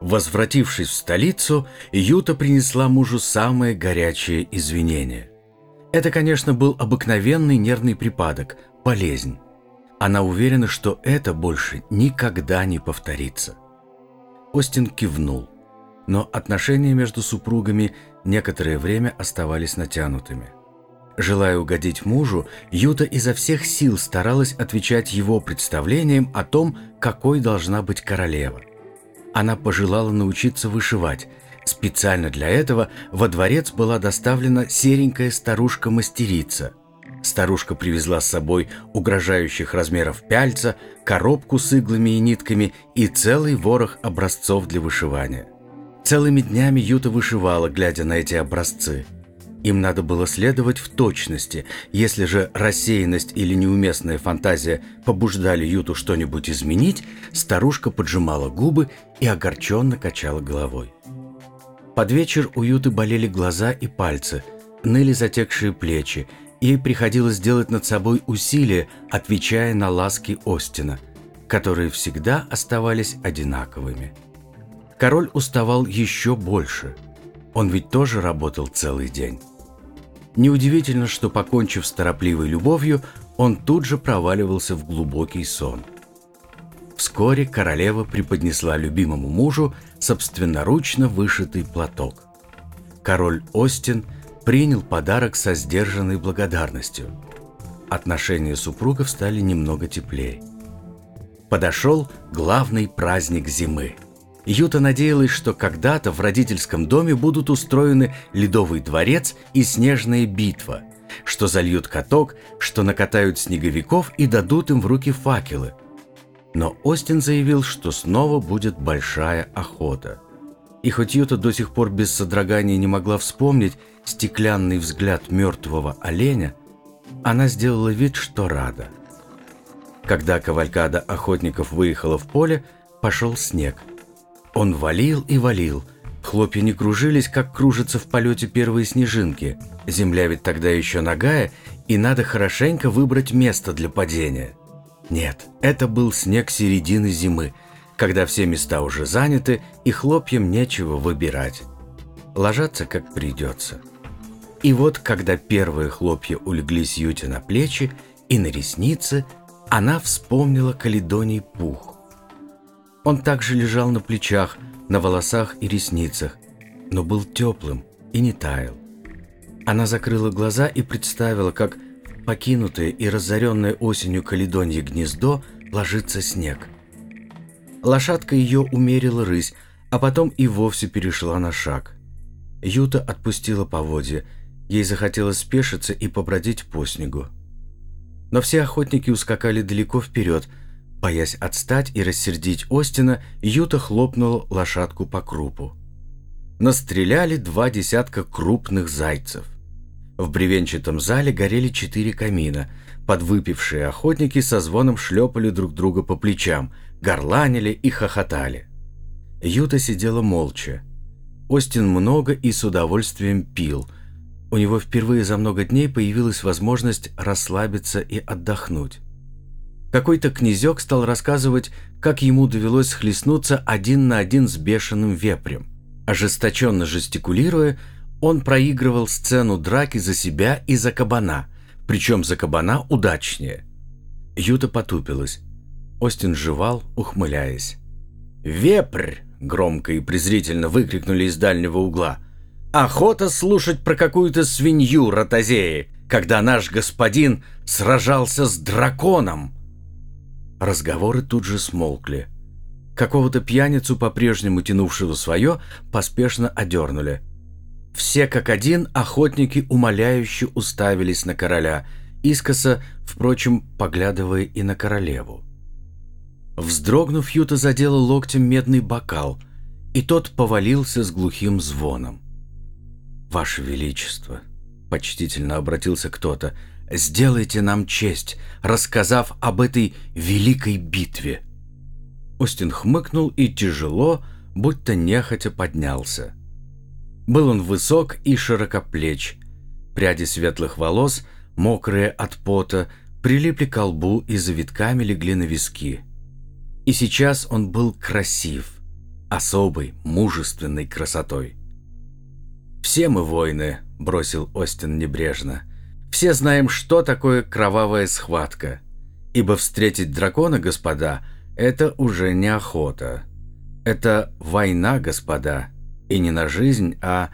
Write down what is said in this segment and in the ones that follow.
Возвратившись в столицу, Юта принесла мужу самое горячее извинение. Это, конечно, был обыкновенный нервный припадок, болезнь. Она уверена, что это больше никогда не повторится. Остин кивнул, но отношения между супругами некоторое время оставались натянутыми. Желая угодить мужу, Юта изо всех сил старалась отвечать его представлениям о том, какой должна быть королева. Она пожелала научиться вышивать. Специально для этого во дворец была доставлена серенькая старушка-мастерица. Старушка привезла с собой угрожающих размеров пяльца, коробку с иглами и нитками и целый ворох образцов для вышивания. Целыми днями Юта вышивала, глядя на эти образцы – им надо было следовать в точности. Если же рассеянность или неуместная фантазия побуждали Юту что-нибудь изменить, старушка поджимала губы и огорченно качала головой. Под вечер у Юты болели глаза и пальцы, ныли затекшие плечи, ей приходилось делать над собой усилия, отвечая на ласки Остина, которые всегда оставались одинаковыми. Король уставал еще больше. Он ведь тоже работал целый день. Неудивительно, что, покончив с торопливой любовью, он тут же проваливался в глубокий сон. Вскоре королева преподнесла любимому мужу собственноручно вышитый платок. Король Остин принял подарок со сдержанной благодарностью. Отношения супругов стали немного теплее. Подошел главный праздник зимы – Юта надеялась, что когда-то в родительском доме будут устроены ледовый дворец и снежная битва, что зальют каток, что накатают снеговиков и дадут им в руки факелы. Но Остин заявил, что снова будет большая охота. И хоть Юта до сих пор без содрогания не могла вспомнить стеклянный взгляд мертвого оленя, она сделала вид, что рада. Когда кавалькада охотников выехала в поле, пошел снег – он валил и валил. Хлопья не кружились, как кружатся в полете первые снежинки. Земля ведь тогда еще нагая, и надо хорошенько выбрать место для падения. Нет, это был снег середины зимы, когда все места уже заняты, и хлопьям нечего выбирать. Ложатся, как придется. И вот, когда первые хлопья улеглись Юте на плечи и на ресницы, она вспомнила каледоний пух. Он также лежал на плечах, на волосах и ресницах, но был теплым и не таял. Она закрыла глаза и представила, как покинутое и разоренное осенью каледонье гнездо ложится снег. Лошадка ее умерила рысь, а потом и вовсе перешла на шаг. Юта отпустила поводья, ей захотелось спешиться и побродить по снегу. Но все охотники ускакали далеко вперед – Боясь отстать и рассердить Остина, Юта хлопнул лошадку по крупу. Настреляли два десятка крупных зайцев. В бревенчатом зале горели четыре камина. Подвыпившие охотники со звоном шлепали друг друга по плечам, горланили и хохотали. Юта сидела молча. Остин много и с удовольствием пил. У него впервые за много дней появилась возможность расслабиться и отдохнуть. Какой-то князек стал рассказывать, как ему довелось схлестнуться один на один с бешеным вепрем. Ожесточенно жестикулируя, он проигрывал сцену драки за себя и за кабана, причем за кабана удачнее. Юта потупилась. Остин жевал, ухмыляясь. «Вепрь!» — громко и презрительно выкрикнули из дальнего угла. «Охота слушать про какую-то свинью ротозеи, когда наш господин сражался с драконом!» Разговоры тут же смолкли. Какого-то пьяницу, по-прежнему тянувшего свое, поспешно одернули. Все как один охотники умоляюще уставились на короля, искоса, впрочем, поглядывая и на королеву. Вздрогнув, Юта задела локтем медный бокал, и тот повалился с глухим звоном. «Ваше Величество!» — почтительно обратился кто-то — сделайте нам честь, рассказав об этой великой битве». Остин хмыкнул и тяжело, будто нехотя поднялся. Был он высок и широкоплеч. Пряди светлых волос, мокрые от пота, прилипли к лбу и завитками легли на виски. И сейчас он был красив. особой, мужественной красотой. «Все мы воины», — бросил Остин небрежно. «Все знаем, что такое кровавая схватка. Ибо встретить дракона, господа, это уже не охота. Это война, господа, и не на жизнь, а...»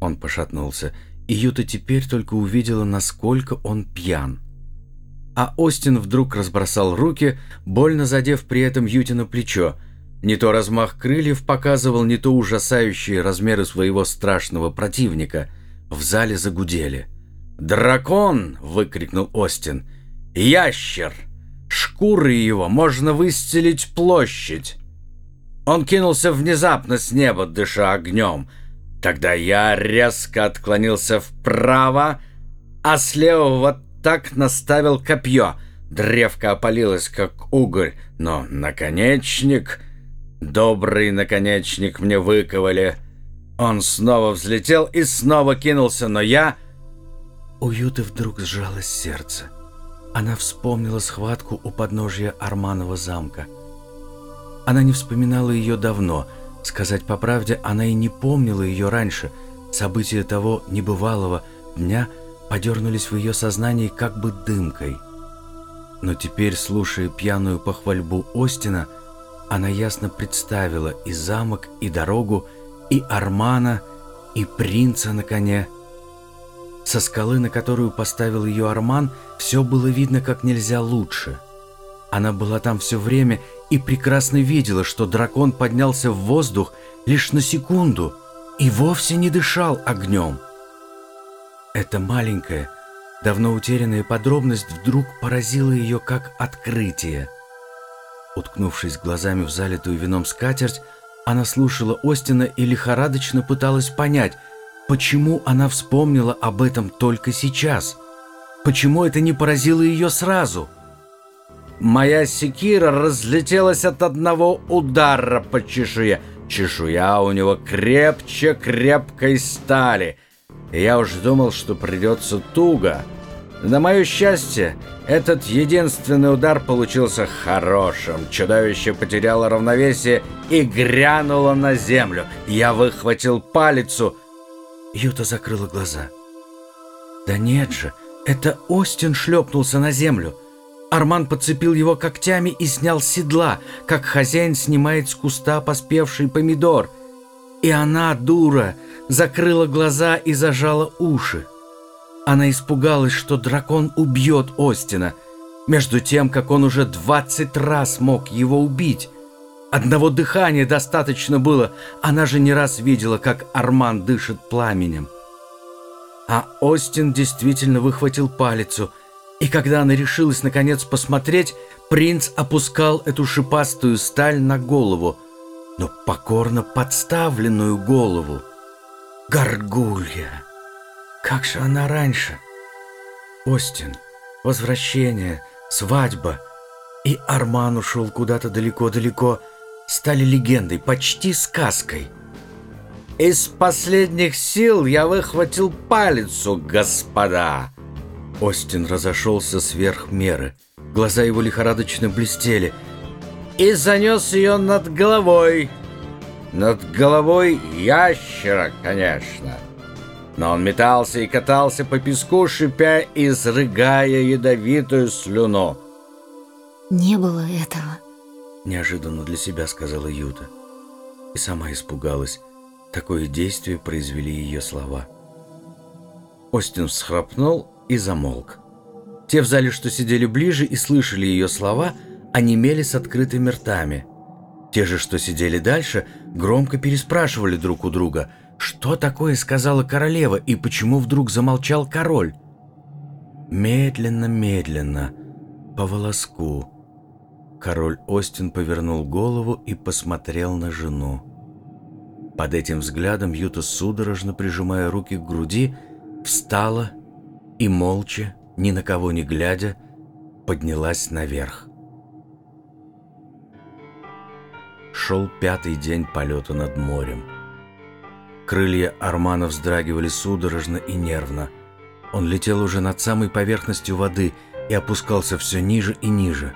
Он пошатнулся, и Юта теперь только увидела, насколько он пьян. А Остин вдруг разбросал руки, больно задев при этом Юте на плечо — не то размах крыльев показывал, не то ужасающие размеры своего страшного противника. В зале загудели. «Дракон!» — выкрикнул Остин. «Ящер! Шкуры его можно выстелить площадь!» Он кинулся внезапно с неба, дыша огнем. Тогда я резко отклонился вправо, а слева вот так наставил копье. Древко опалилось, как уголь, но наконечник Добрый наконечник мне выковали. Он снова взлетел и снова кинулся, но я... У Юты вдруг сжалось сердце. Она вспомнила схватку у подножия Арманова замка. Она не вспоминала ее давно. Сказать по правде, она и не помнила ее раньше. События того небывалого дня подернулись в ее сознании как бы дымкой. Но теперь, слушая пьяную похвальбу Остина, она ясно представила и замок, и дорогу, и Армана, и принца на коне. Со скалы, на которую поставил ее Арман, все было видно как нельзя лучше. Она была там все время и прекрасно видела, что дракон поднялся в воздух лишь на секунду и вовсе не дышал огнем. Эта маленькая, давно утерянная подробность вдруг поразила ее как открытие – Уткнувшись глазами в залитую вином скатерть, она слушала Остина и лихорадочно пыталась понять, почему она вспомнила об этом только сейчас. Почему это не поразило ее сразу? «Моя секира разлетелась от одного удара по чешуе. Чешуя у него крепче крепкой стали. Я уж думал, что придется туго». На мое счастье, этот единственный удар получился хорошим. Чудовище потеряло равновесие и грянуло на землю. Я выхватил палицу. Юта закрыла глаза. Да нет же, это Остин шлепнулся на землю. Арман подцепил его когтями и снял с седла, как хозяин снимает с куста поспевший помидор. И она, дура, закрыла глаза и зажала уши. Она испугалась, что дракон убьет Остина, между тем, как он уже двадцать раз мог его убить. Одного дыхания достаточно было, она же не раз видела, как Арман дышит пламенем. А Остин действительно выхватил палицу, и когда она решилась наконец посмотреть, принц опускал эту шипастую сталь на голову, но покорно подставленную голову. Горгулья! Как же она раньше? Остин, возвращение, свадьба. И Арман ушел куда-то далеко-далеко. Стали легендой, почти сказкой. Из последних сил я выхватил палицу, господа. Остин разошелся сверх меры. Глаза его лихорадочно блестели. И занес ее над головой. Над головой ящера, конечно. — но он метался и катался по песку, шипя и изрыгая ядовитую слюну. «Не было этого», — неожиданно для себя сказала Юта. И сама испугалась. Такое действие произвели ее слова. Остин всхрапнул и замолк. Те в зале, что сидели ближе и слышали ее слова, онемели с открытыми ртами. Те же, что сидели дальше, громко переспрашивали друг у друга — что такое сказала королева и почему вдруг замолчал король? Медленно-медленно, по волоску. Король Остин повернул голову и посмотрел на жену. Под этим взглядом Юта, судорожно прижимая руки к груди, встала и молча, ни на кого не глядя, поднялась наверх. Шел пятый день полета над морем. Крылья Армана вздрагивали судорожно и нервно. Он летел уже над самой поверхностью воды и опускался все ниже и ниже.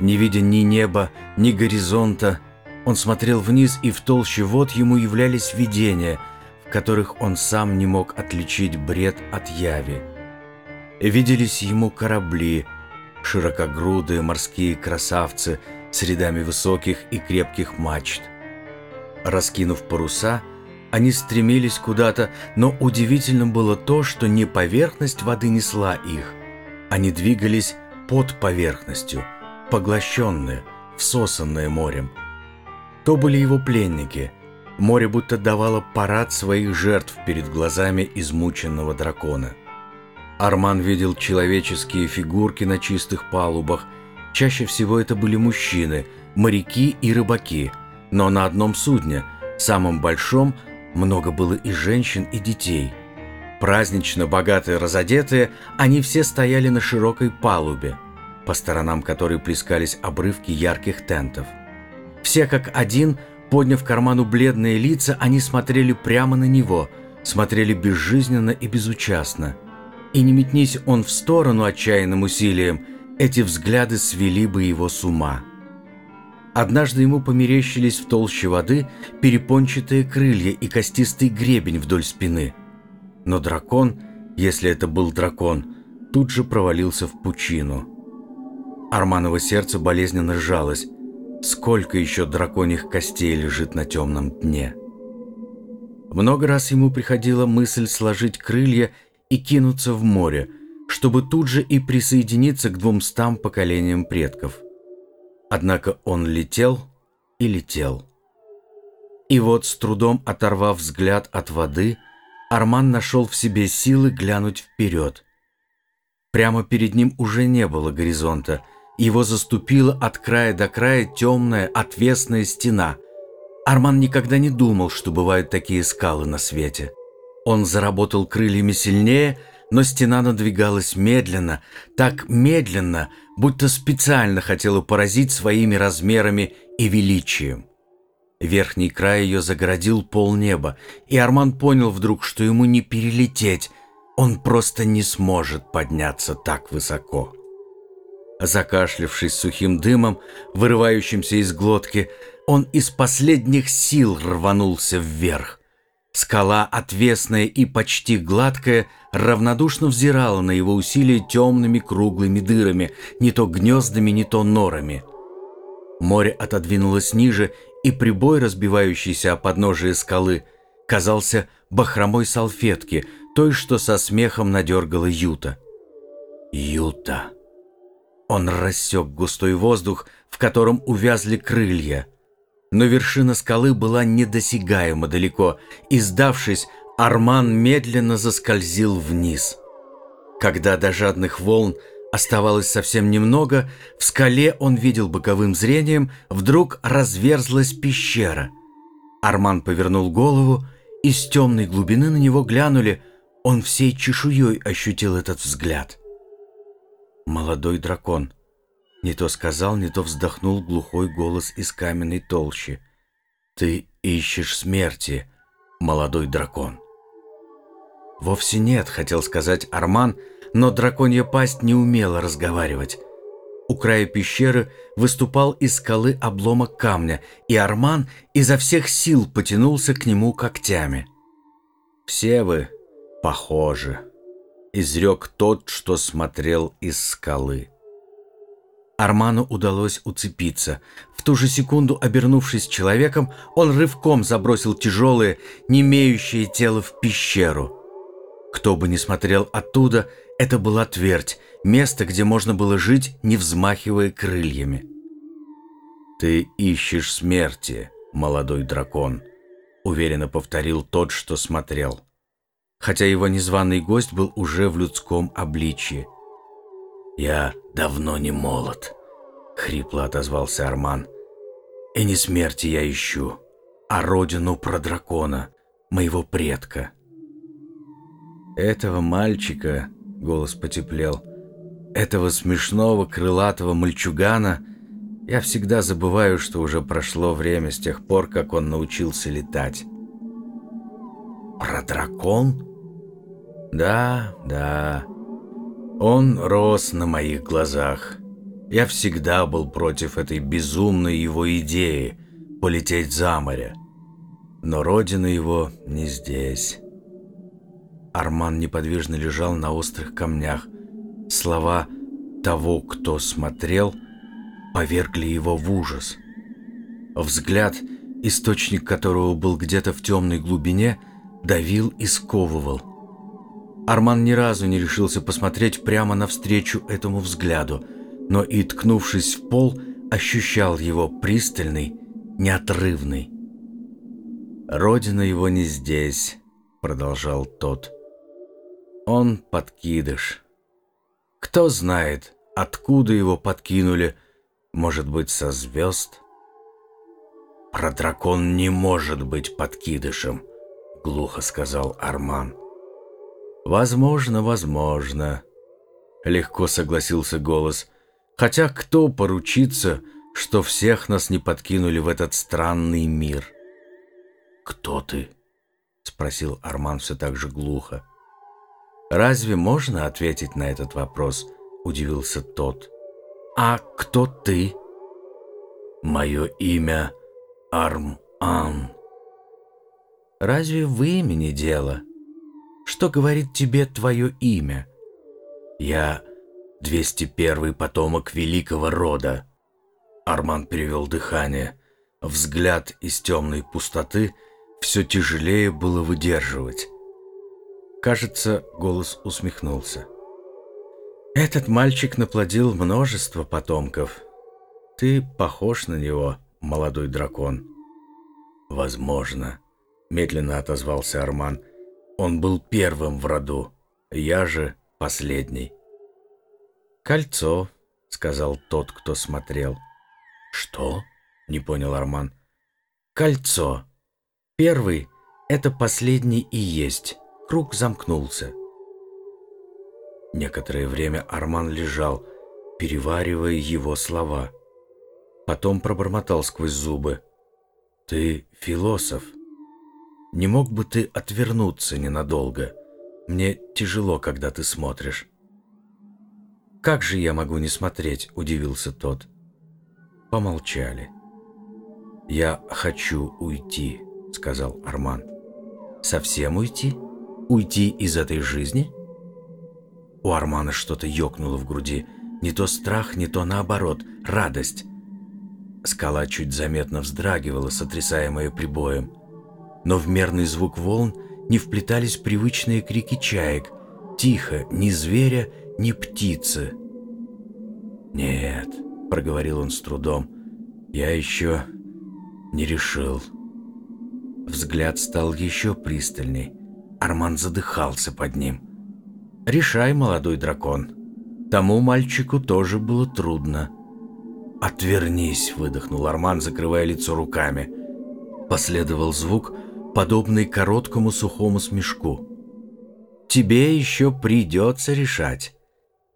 Не видя ни неба, ни горизонта, Он смотрел вниз, и в толще вод ему являлись видения, в которых он сам не мог отличить бред от яви. Виделись ему корабли, широкогрудые морские красавцы с рядами высоких и крепких мачт. Раскинув паруса, они стремились куда-то, но удивительным было то, что не поверхность воды несла их. Они двигались под поверхностью, поглощенные, всосанные морем – то были его пленники. Море будто давало парад своих жертв перед глазами измученного дракона. Арман видел человеческие фигурки на чистых палубах. Чаще всего это были мужчины, моряки и рыбаки. Но на одном судне, самом большом, много было и женщин, и детей. Празднично богатые разодетые, они все стояли на широкой палубе, по сторонам которой плескались обрывки ярких тентов – все как один, подняв карману бледные лица, они смотрели прямо на него, смотрели безжизненно и безучастно. И не метнись он в сторону отчаянным усилием, эти взгляды свели бы его с ума. Однажды ему померещились в толще воды перепончатые крылья и костистый гребень вдоль спины. Но дракон, если это был дракон, тут же провалился в пучину. Арманово сердце болезненно сжалось. Сколько еще драконьих костей лежит на темном дне? Много раз ему приходила мысль сложить крылья и кинуться в море, чтобы тут же и присоединиться к двумстам поколениям предков. Однако он летел и летел. И вот, с трудом оторвав взгляд от воды, Арман нашел в себе силы глянуть вперед. Прямо перед ним уже не было горизонта – его заступила от края до края темная отвесная стена. Арман никогда не думал, что бывают такие скалы на свете. Он заработал крыльями сильнее, но стена надвигалась медленно, так медленно, будто специально хотела поразить своими размерами и величием. Верхний край ее загородил полнеба, и Арман понял вдруг, что ему не перелететь, он просто не сможет подняться так высоко. Закашлявшись сухим дымом, вырывающимся из глотки, он из последних сил рванулся вверх. Скала, отвесная и почти гладкая, равнодушно взирала на его усилия темными круглыми дырами, не то гнездами, не то норами. Море отодвинулось ниже, и прибой, разбивающийся о подножие скалы, казался бахромой салфетки, той, что со смехом надергала Юта. Юта. Он рассек густой воздух, в котором увязли крылья. Но вершина скалы была недосягаемо далеко, и, сдавшись, Арман медленно заскользил вниз. Когда до жадных волн оставалось совсем немного, в скале он видел боковым зрением, вдруг разверзлась пещера. Арман повернул голову, и с темной глубины на него глянули, он всей чешуей ощутил этот взгляд. Молодой дракон. Не то сказал, не то вздохнул глухой голос из каменной толщи. Ты ищешь смерти, молодой дракон. Вовсе нет, хотел сказать Арман, но драконья пасть не умела разговаривать. У края пещеры выступал из скалы обломок камня, и Арман изо всех сил потянулся к нему когтями. «Все вы похожи», изрек тот, что смотрел из скалы. Арману удалось уцепиться. В ту же секунду, обернувшись человеком, он рывком забросил тяжелое, немеющее тело в пещеру. Кто бы ни смотрел оттуда, это была твердь, место, где можно было жить, не взмахивая крыльями. «Ты ищешь смерти, молодой дракон», — уверенно повторил тот, что смотрел хотя его незваный гость был уже в людском обличье. «Я давно не молод», — хрипло отозвался Арман. «И не смерти я ищу, а родину про дракона, моего предка». «Этого мальчика», — голос потеплел, — «этого смешного крылатого мальчугана я всегда забываю, что уже прошло время с тех пор, как он научился летать». «Про дракон?» Да, да. Он рос на моих глазах. Я всегда был против этой безумной его идеи полететь за море. Но родина его не здесь. Арман неподвижно лежал на острых камнях. Слова того, кто смотрел, повергли его в ужас. Взгляд, источник которого был где-то в темной глубине, давил и сковывал. Арман ни разу не решился посмотреть прямо навстречу этому взгляду, но и, ткнувшись в пол, ощущал его пристальный, неотрывный. «Родина его не здесь», — продолжал тот. «Он подкидыш. Кто знает, откуда его подкинули, может быть, со звезд?» «Про дракон не может быть подкидышем», — глухо сказал Арман. «Возможно, возможно», — легко согласился голос. «Хотя кто поручится, что всех нас не подкинули в этот странный мир?» «Кто ты?» — спросил Арман все так же глухо. «Разве можно ответить на этот вопрос?» — удивился тот. «А кто ты?» «Мое имя Арм-Ан». «Разве в имени дело?» Что говорит тебе твое имя? Я 201 потомок великого рода. Арман перевел дыхание. Взгляд из темной пустоты все тяжелее было выдерживать. Кажется, голос усмехнулся. Этот мальчик наплодил множество потомков. Ты похож на него, молодой дракон. Возможно, медленно отозвался Арман. Он был первым в роду, я же последний. «Кольцо», — сказал тот, кто смотрел. «Что?» — не понял Арман. «Кольцо. Первый — это последний и есть. Круг замкнулся». Некоторое время Арман лежал, переваривая его слова. Потом пробормотал сквозь зубы. «Ты философ». Не мог бы ты отвернуться ненадолго? Мне тяжело, когда ты смотришь». «Как же я могу не смотреть?» – удивился тот. Помолчали. «Я хочу уйти», – сказал Арман. «Совсем уйти? Уйти из этой жизни?» У Армана что-то ёкнуло в груди. Не то страх, не то наоборот, радость. Скала чуть заметно вздрагивала, сотрясаемая прибоем но в мерный звук волн не вплетались привычные крики чаек. Тихо, ни зверя, ни птицы. «Нет», — проговорил он с трудом, — «я еще не решил». Взгляд стал еще пристальней. Арман задыхался под ним. «Решай, молодой дракон. Тому мальчику тоже было трудно». «Отвернись», — выдохнул Арман, закрывая лицо руками. Последовал звук, подобный короткому сухому смешку. «Тебе еще придется решать.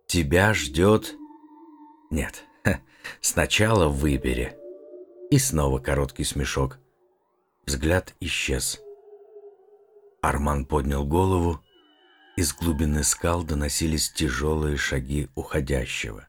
Тебя ждет...» «Нет, сначала выбери». И снова короткий смешок. Взгляд исчез. Арман поднял голову. Из глубины скал доносились тяжелые шаги уходящего.